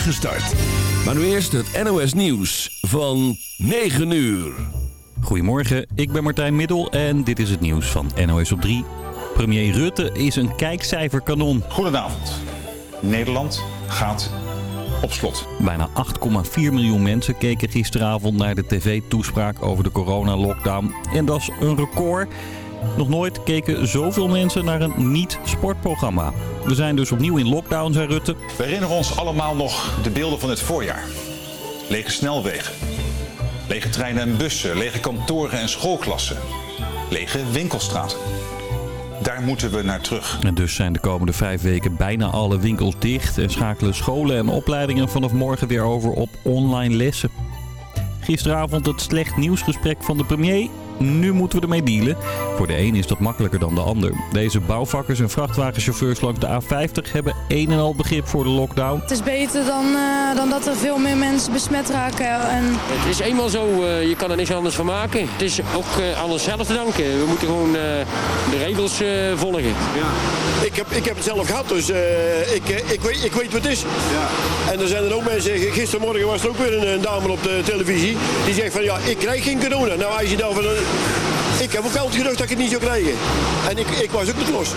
start. Maar nu eerst het NOS Nieuws van 9 uur. Goedemorgen, ik ben Martijn Middel en dit is het nieuws van NOS op 3. Premier Rutte is een kijkcijferkanon. Goedenavond. Nederland gaat op slot. Bijna 8,4 miljoen mensen keken gisteravond naar de tv-toespraak over de coronalockdown. En dat is een record. Nog nooit keken zoveel mensen naar een niet-sportprogramma. We zijn dus opnieuw in lockdown, zei Rutte. We herinneren ons allemaal nog de beelden van het voorjaar. Lege snelwegen. Lege treinen en bussen. Lege kantoren en schoolklassen. Lege winkelstraten. Daar moeten we naar terug. En dus zijn de komende vijf weken bijna alle winkels dicht... en schakelen scholen en opleidingen vanaf morgen weer over op online lessen. Gisteravond het slecht nieuwsgesprek van de premier. Nu moeten we ermee dealen. Voor de een is dat makkelijker dan de ander. Deze bouwvakkers en vrachtwagenchauffeurs langs de A50 hebben een en al begrip voor de lockdown. Het is beter dan, uh, dan dat er veel meer mensen besmet raken. En... Het is eenmaal zo, uh, je kan er niks anders van maken. Het is ook uh, aan onszelf te danken. We moeten gewoon de regels volgen. Ja. Ik, heb, ik heb het zelf gehad, dus ik, ik, weet, ik weet wat het is. Ja. En er zijn er ook mensen, gistermorgen was er ook weer een, een dame op de televisie. Die zegt van ja, ik krijg geen corona. Nou, als je dan van een ik heb ook altijd gedacht dat ik het niet zou krijgen. En ik, ik was ook niet los.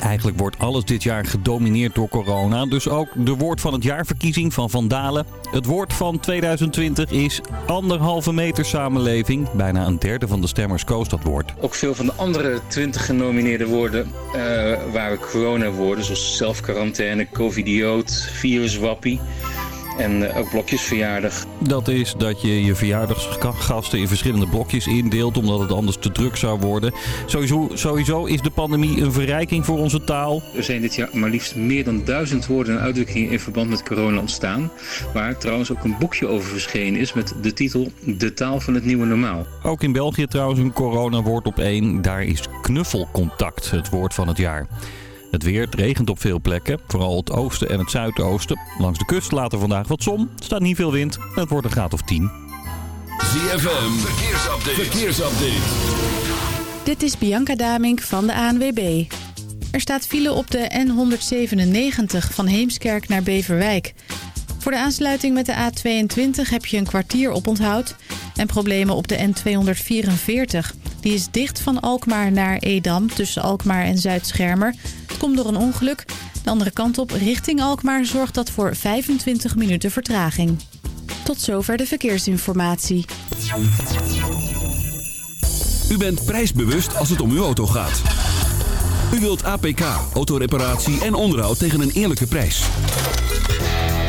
Eigenlijk wordt alles dit jaar gedomineerd door corona. Dus ook de woord van het jaarverkiezing van Vandalen. Het woord van 2020 is anderhalve meter samenleving. Bijna een derde van de stemmers koos dat woord. Ook veel van de andere 20 genomineerde woorden uh, waren corona-woorden. Zoals zelfquarantaine, covidioot, viruswappie en eh, ook blokjesverjaardag. Dat is dat je je verjaardagsgasten in verschillende blokjes indeelt omdat het anders te druk zou worden. Sowieso, sowieso is de pandemie een verrijking voor onze taal. Er zijn dit jaar maar liefst meer dan duizend woorden en uitdrukkingen in verband met corona ontstaan. Waar trouwens ook een boekje over verschenen is met de titel De taal van het nieuwe normaal. Ook in België trouwens een corona-woord op één. Daar is knuffelcontact het woord van het jaar. Het weer, het regent op veel plekken, vooral het oosten en het zuidoosten. Langs de kust later vandaag wat zon, staat niet veel wind en het wordt een graad of 10. ZFM, verkeersupdate. verkeersupdate. Dit is Bianca Damink van de ANWB. Er staat file op de N197 van Heemskerk naar Beverwijk. Voor de aansluiting met de A22 heb je een kwartier op onthoud en problemen op de N244. Die is dicht van Alkmaar naar Edam tussen Alkmaar en Zuid-Schermer. Het komt door een ongeluk. De andere kant op richting Alkmaar zorgt dat voor 25 minuten vertraging. Tot zover de verkeersinformatie. U bent prijsbewust als het om uw auto gaat. U wilt APK, autoreparatie en onderhoud tegen een eerlijke prijs.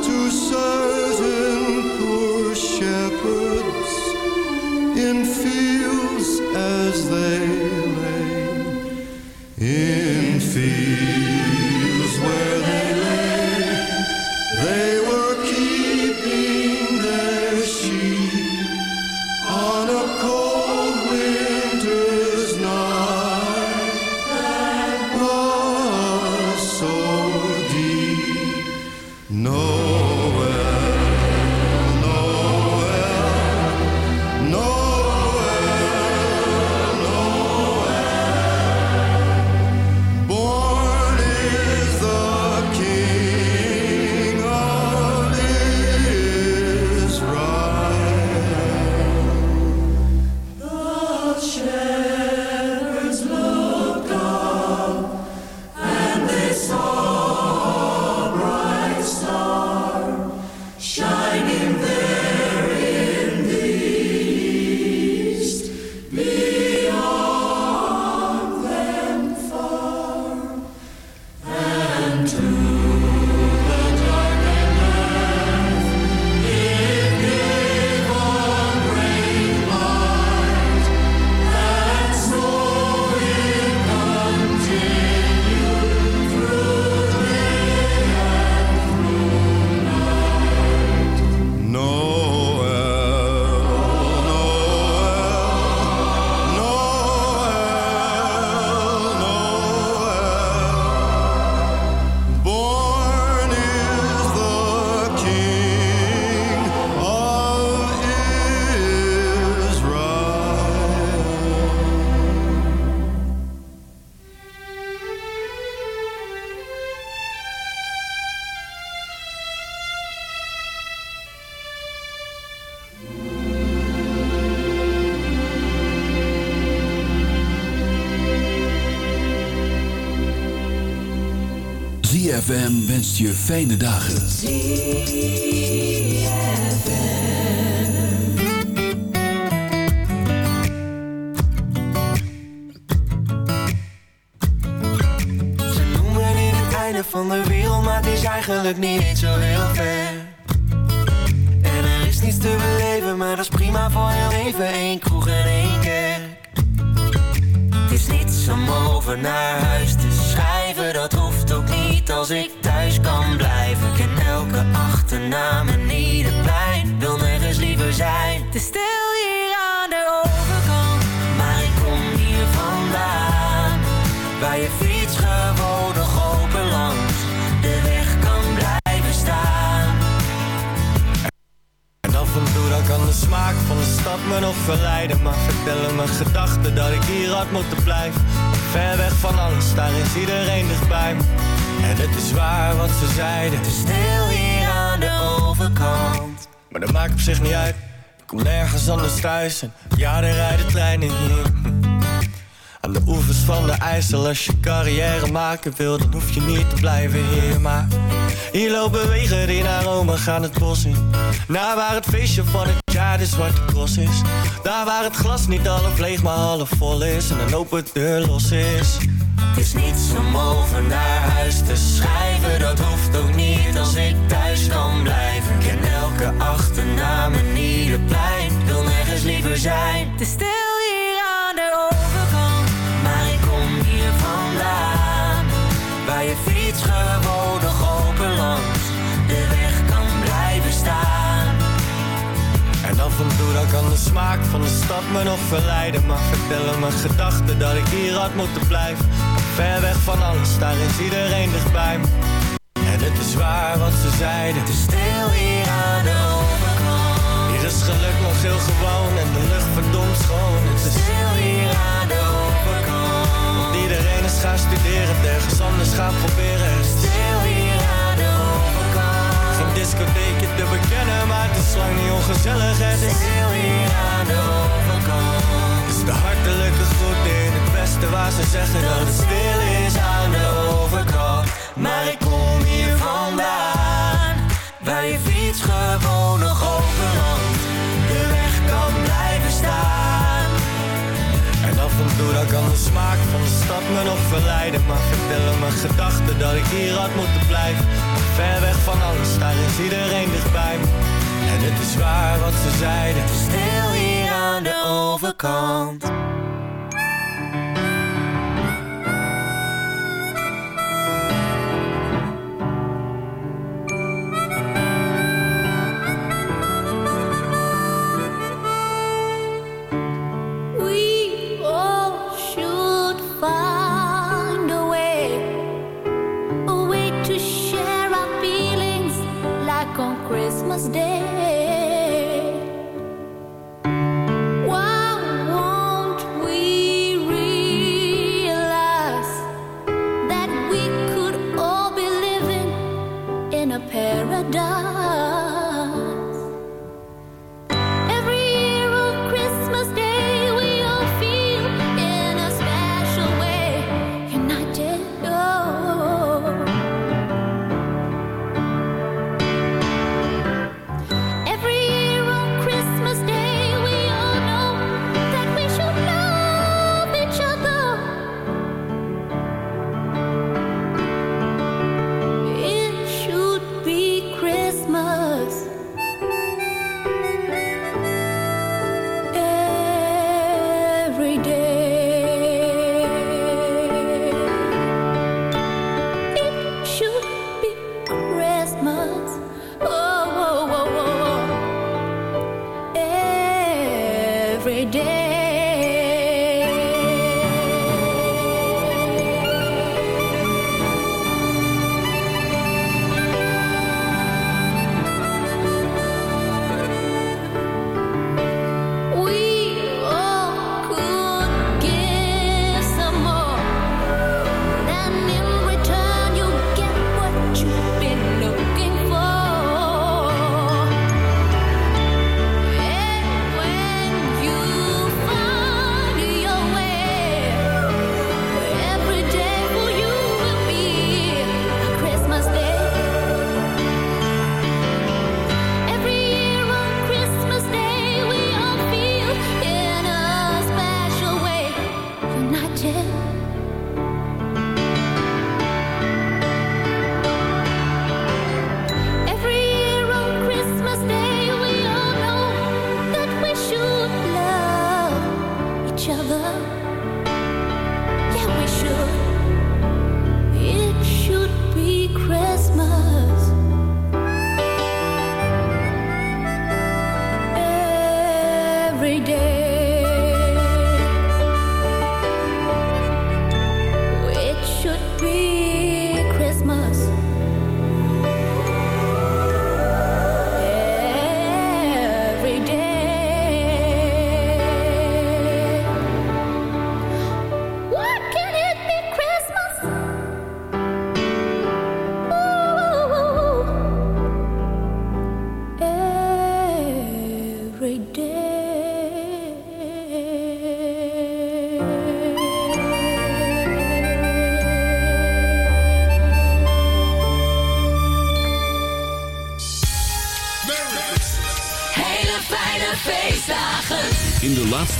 to serve ZFM wenst je fijne dagen. Ze noemen dit het einde van de wereld, maar het is eigenlijk niet zo heel ver. Elke achternaam en ieder plein, wil nergens liever zijn. Te stil hier aan de overkant, maar ik kom hier vandaan. Waar je fiets gewoon nog open langs de weg kan blijven staan. En af en toe dan kan de smaak van de stad me nog verleiden Maar vertellen mijn gedachten dat ik hier had moeten blijven Ver weg van alles, daar is iedereen dichtbij me En het is waar wat ze zeiden Te stil hier de overkant. Maar dat maakt op zich niet uit. Ik kom nergens anders thuis en ja, er rijden treinen hier. Aan de oevers van de IJssel Als je carrière maken wil, dan hoef je niet te blijven hier Maar hier lopen wegen die naar Rome gaan het bos in. Naar waar het feestje van het jaar de zwarte cross is. Daar waar het glas niet half leeg maar half vol is. En een open deur los is. Het is niets om over naar te schrijven. Dat hoeft ook niet als ik thuis kan blijven. Ik ken elke achternaam en ieder plein. Wil nergens liever zijn. Te stil hier aan de overkant. Maar ik kom hier vandaan. Waar je fiets gewoon nog open langs de weg kan blijven staan. En af en toe dan kan de smaak van de stad me nog verleiden Maar vertellen mijn gedachten dat ik hier had moeten blijven Ver weg van alles, daar is iedereen dichtbij En het is waar wat ze zeiden Te stil hier aan de overkant. Hier is geluk nog heel gewoon en de lucht verdomd schoon Het is Stil hier aan de overkant. want iedereen is gaan studeren, ergens anders gaan proberen Het is Stil hier aan de overkant. geen discotheekje te bekennen, maar het is lang niet ongezellig Het is Stil hier aan de overkant. Het is de hartelijke groet waar ze zeggen dat het stil is aan de overkant. Maar ik kom hier vandaan, waar je fiets gewoon nog open langs de weg kan blijven staan. En af en toe dan kan de smaak van de stad me nog verleiden Maar vertellen mijn gedachten dat ik hier had moeten blijven Ver weg van alles, daar is iedereen dichtbij me En het is waar wat ze zeiden Stil hier aan de overkant.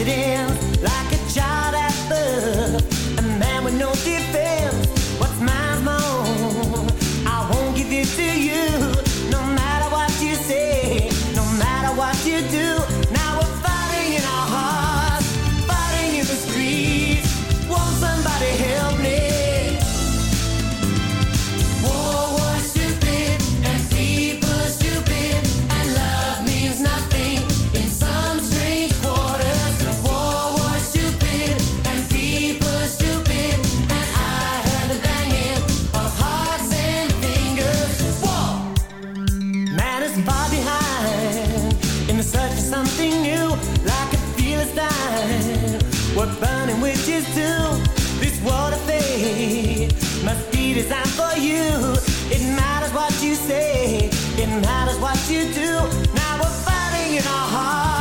it is. matters what you do. Now we're fighting in our hearts.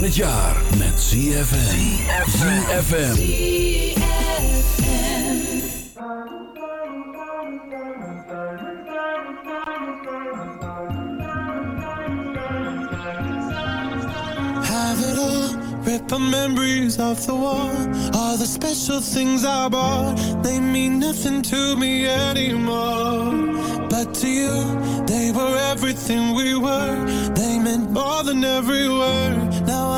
van het jaar met ZFM. ZFM. Have it all, rip memories of the war. All the special things I bought, they mean nothing to me anymore. But to you, they were everything we were. They meant more than every word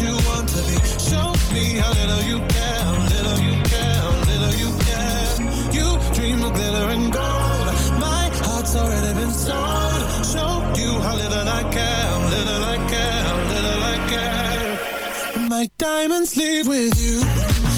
you want to be. Show me how little you care, little you care, little you care. You dream of glitter and gold. My heart's already been sold. Show you how little I care, little I care, little I care. My diamonds leave with you.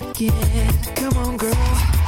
Come on, girl.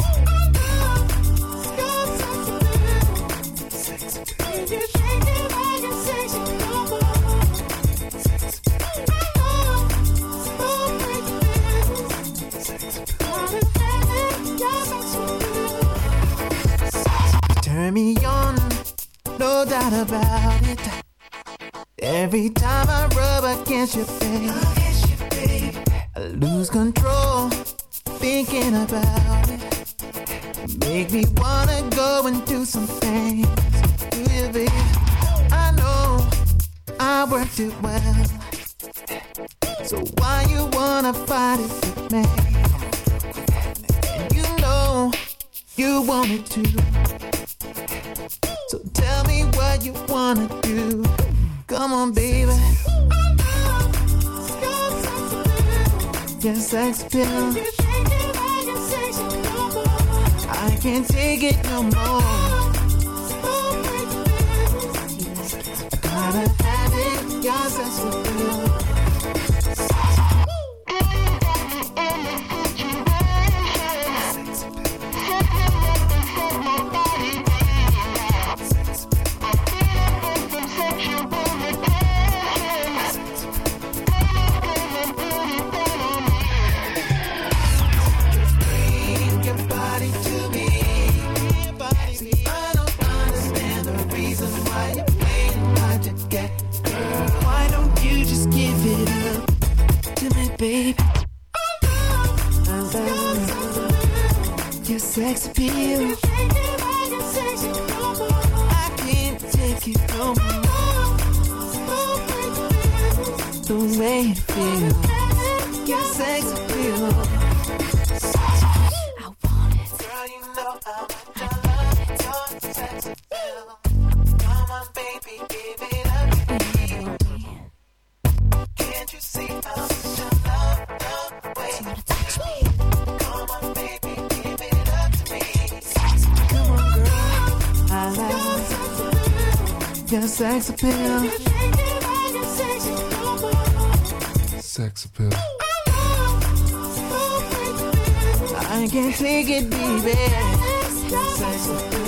take it, baby. Sex.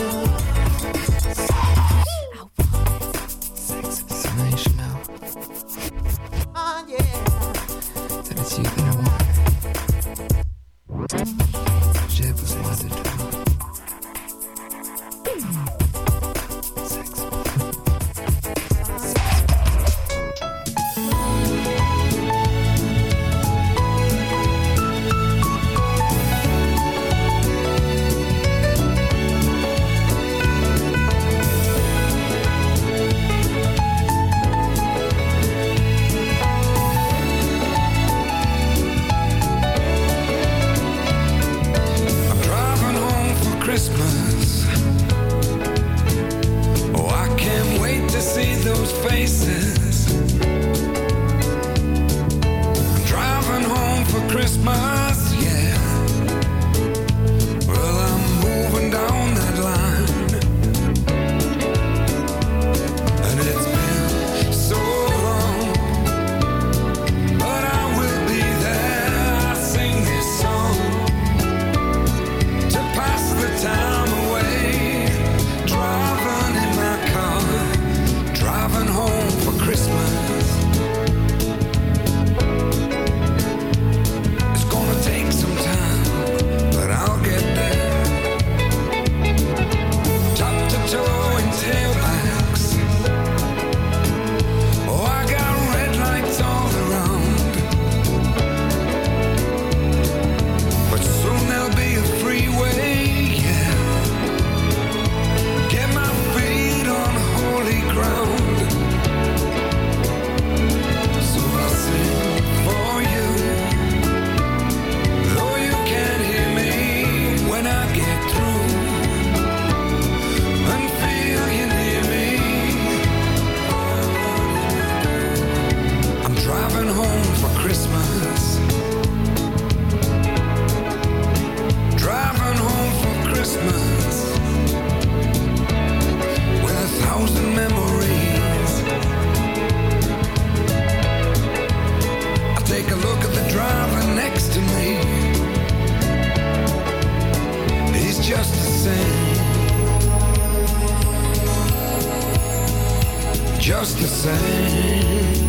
just the same.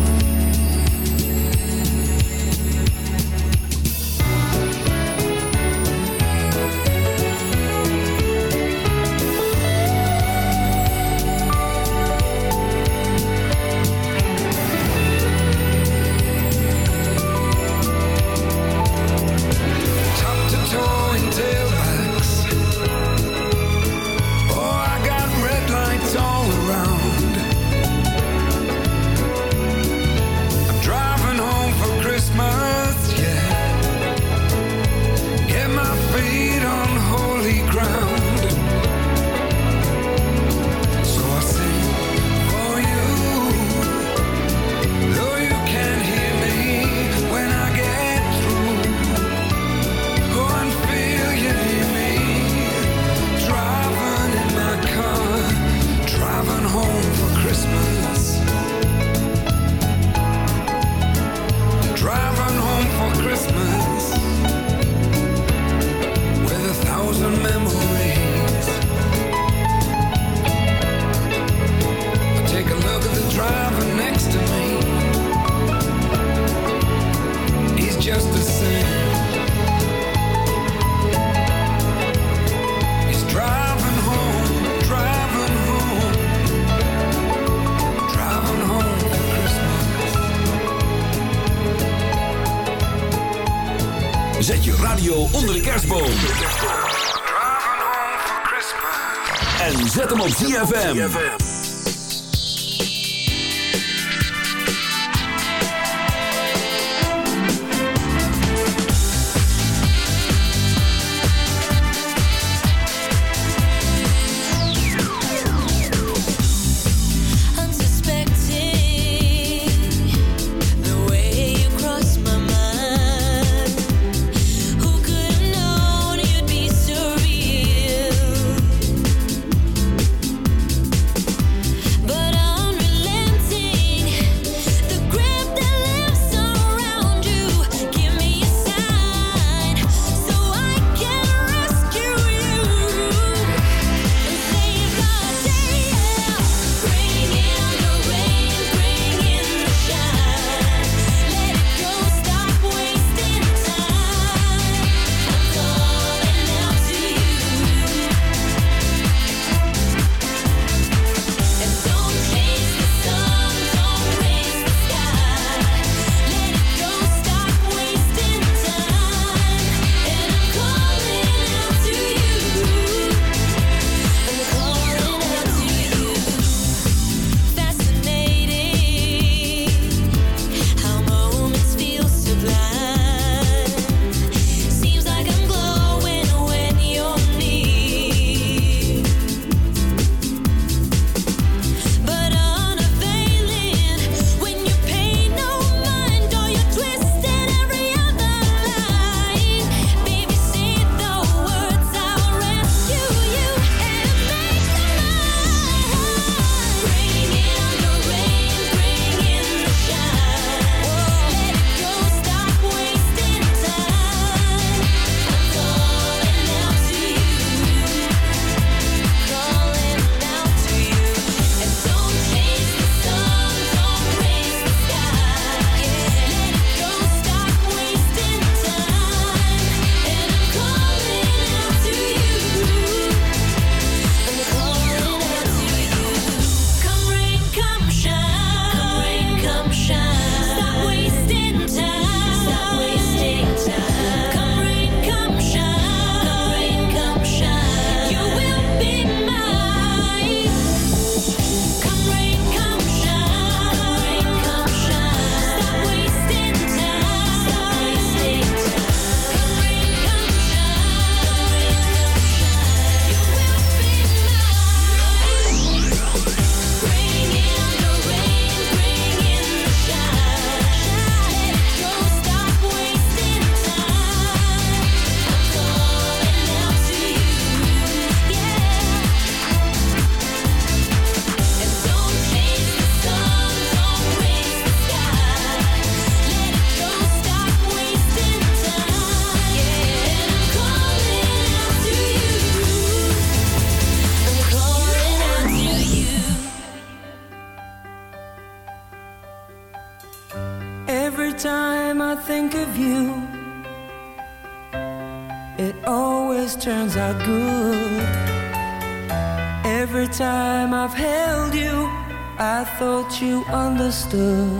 you understood.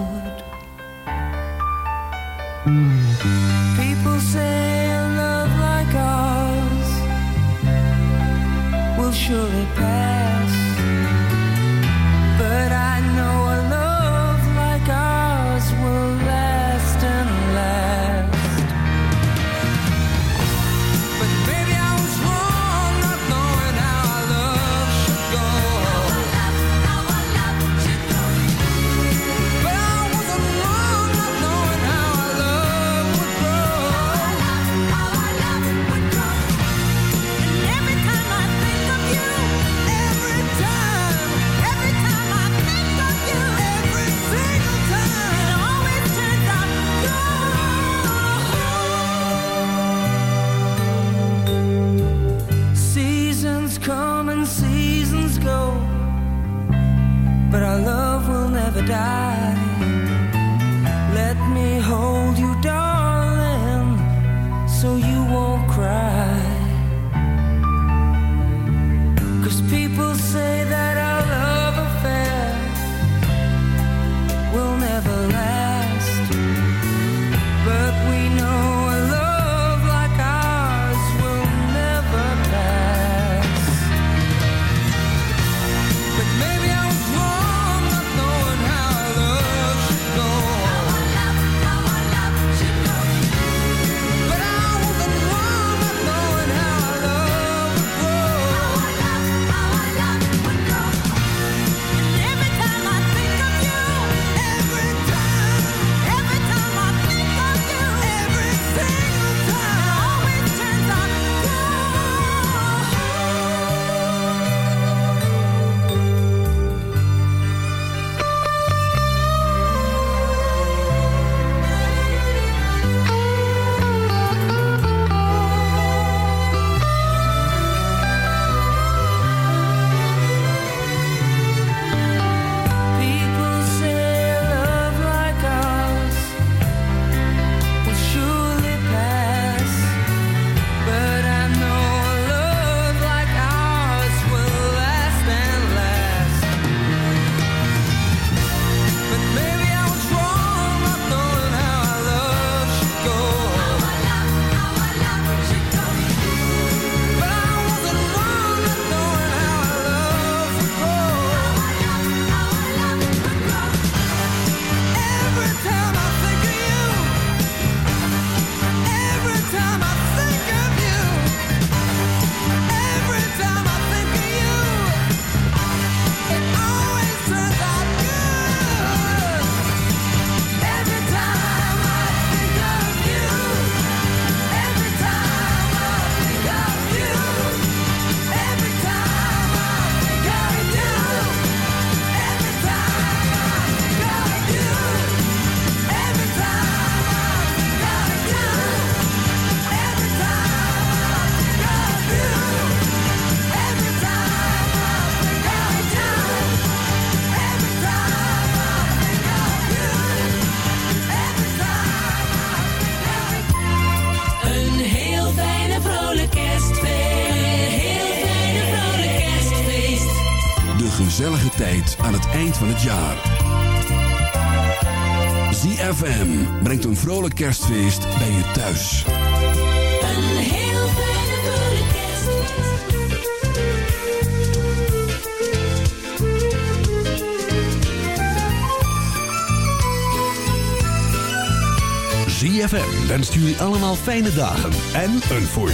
vrolijk kerstfeest bij je thuis. Een heel fijne vrolijk kerst. ZFM wenst jullie allemaal fijne dagen en een voorzitter.